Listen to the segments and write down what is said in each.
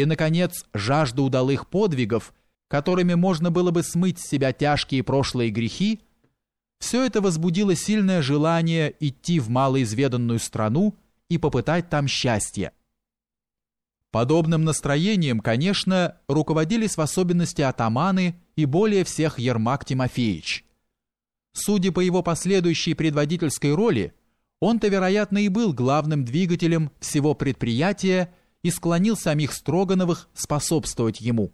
и, наконец, жажда удалых подвигов, которыми можно было бы смыть с себя тяжкие прошлые грехи, все это возбудило сильное желание идти в малоизведанную страну и попытать там счастье. Подобным настроением, конечно, руководились в особенности атаманы и более всех Ермак Тимофеевич. Судя по его последующей предводительской роли, он-то, вероятно, и был главным двигателем всего предприятия и склонил самих Строгановых способствовать ему.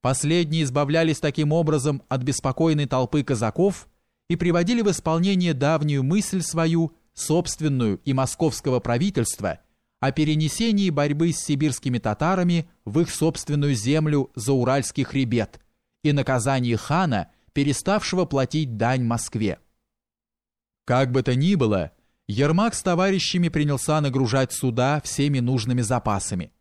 Последние избавлялись таким образом от беспокойной толпы казаков и приводили в исполнение давнюю мысль свою, собственную и московского правительства, о перенесении борьбы с сибирскими татарами в их собственную землю за Уральский хребет и наказании хана, переставшего платить дань Москве. Как бы то ни было, Ермак с товарищами принялся нагружать суда всеми нужными запасами.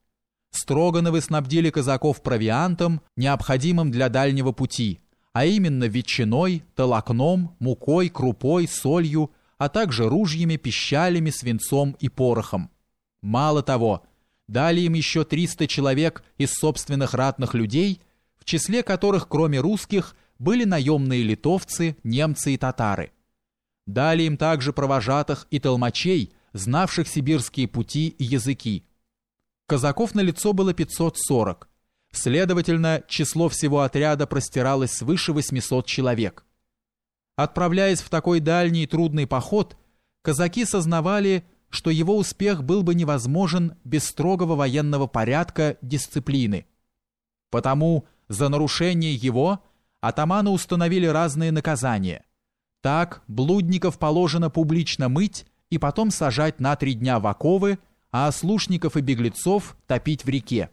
Строгановы снабдили казаков провиантом, необходимым для дальнего пути, а именно ветчиной, толокном, мукой, крупой, солью, а также ружьями, пищалями, свинцом и порохом. Мало того, дали им еще 300 человек из собственных ратных людей, в числе которых, кроме русских, были наемные литовцы, немцы и татары. Дали им также провожатых и толмачей, знавших сибирские пути и языки. Казаков на лицо было 540. Следовательно, число всего отряда простиралось свыше 800 человек. Отправляясь в такой дальний и трудный поход, казаки сознавали, что его успех был бы невозможен без строгого военного порядка, дисциплины. Потому за нарушение его атаманы установили разные наказания – так, блудников положено публично мыть и потом сажать на три дня в оковы, а ослушников и беглецов топить в реке.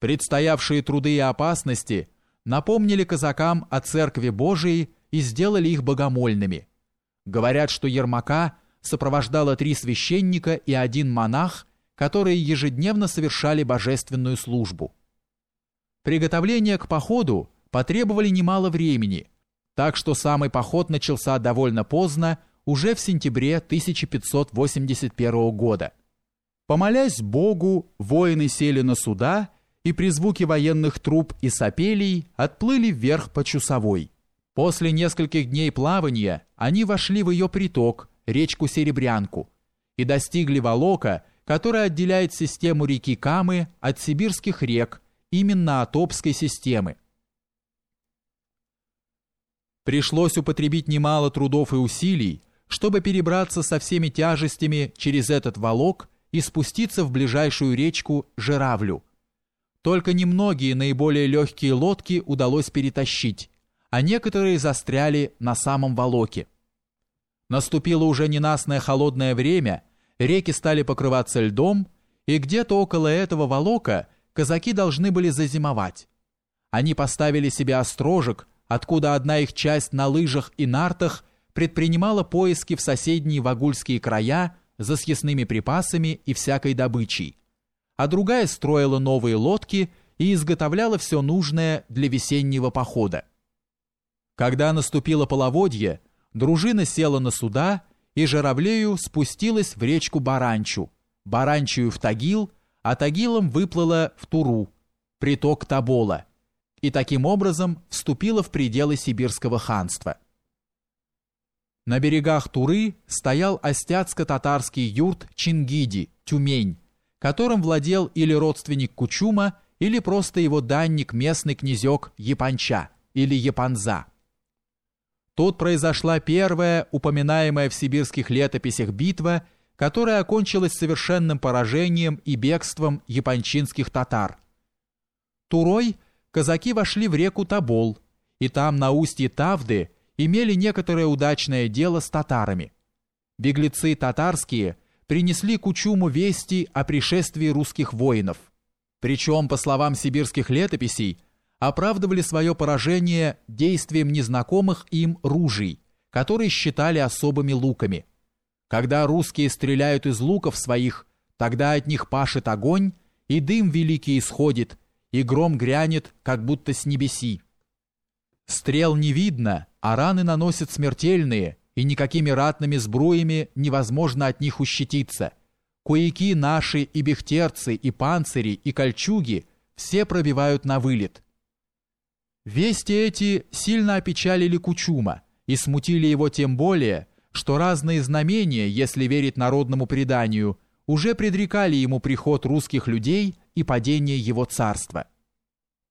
Предстоявшие труды и опасности напомнили казакам о Церкви Божией и сделали их богомольными. Говорят, что Ермака сопровождало три священника и один монах, которые ежедневно совершали божественную службу. Приготовления к походу потребовали немало времени – так что самый поход начался довольно поздно, уже в сентябре 1581 года. Помолясь Богу, воины сели на суда и при звуке военных труб и сапелей отплыли вверх по Чусовой. После нескольких дней плавания они вошли в ее приток, речку Серебрянку, и достигли Волока, который отделяет систему реки Камы от сибирских рек, именно от Обской системы, Пришлось употребить немало трудов и усилий, чтобы перебраться со всеми тяжестями через этот волок и спуститься в ближайшую речку Жиравлю. Только немногие наиболее легкие лодки удалось перетащить, а некоторые застряли на самом волоке. Наступило уже ненастное холодное время, реки стали покрываться льдом, и где-то около этого волока казаки должны были зазимовать. Они поставили себе острожек, откуда одна их часть на лыжах и нартах предпринимала поиски в соседние вагульские края за съестными припасами и всякой добычей, а другая строила новые лодки и изготовляла все нужное для весеннего похода. Когда наступило половодье, дружина села на суда и журавлею спустилась в речку Баранчу, Баранчую в Тагил, а Тагилом выплыла в Туру, приток Табола – и таким образом вступила в пределы сибирского ханства. На берегах Туры стоял остяцко-татарский юрт Чингиди, Тюмень, которым владел или родственник Кучума, или просто его данник местный князек Япанча или Япанза. Тут произошла первая, упоминаемая в сибирских летописях битва, которая окончилась совершенным поражением и бегством япончинских татар. Турой казаки вошли в реку Тобол, и там на устье Тавды имели некоторое удачное дело с татарами. Беглецы татарские принесли Кучуму вести о пришествии русских воинов. Причем, по словам сибирских летописей, оправдывали свое поражение действием незнакомых им ружей, которые считали особыми луками. Когда русские стреляют из луков своих, тогда от них пашет огонь, и дым великий исходит – и гром грянет, как будто с небеси. Стрел не видно, а раны наносят смертельные, и никакими ратными сбруями невозможно от них ущетиться. куяки наши и бехтерцы, и панцири, и кольчуги все пробивают на вылет. Вести эти сильно опечалили Кучума и смутили его тем более, что разные знамения, если верить народному преданию, уже предрекали ему приход русских людей и падение его царства.